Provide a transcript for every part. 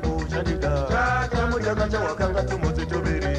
kucharika tamudyakata wakanga tumuzituviri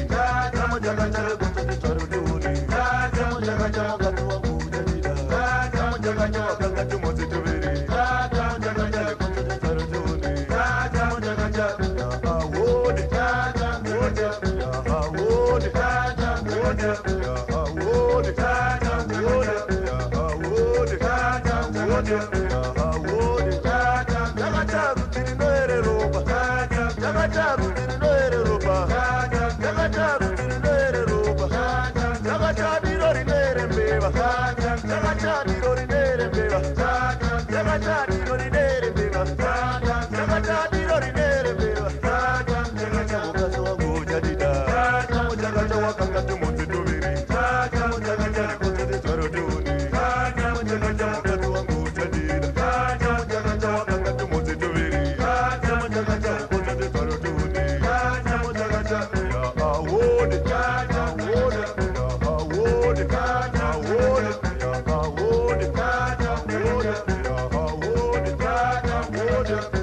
Jagaja waka Thank.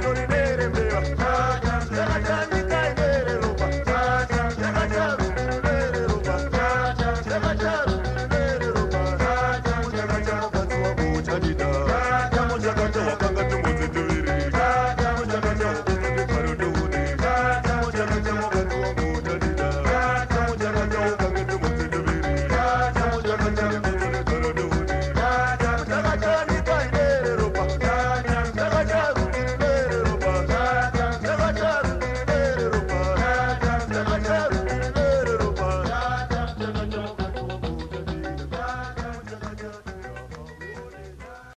Good evening.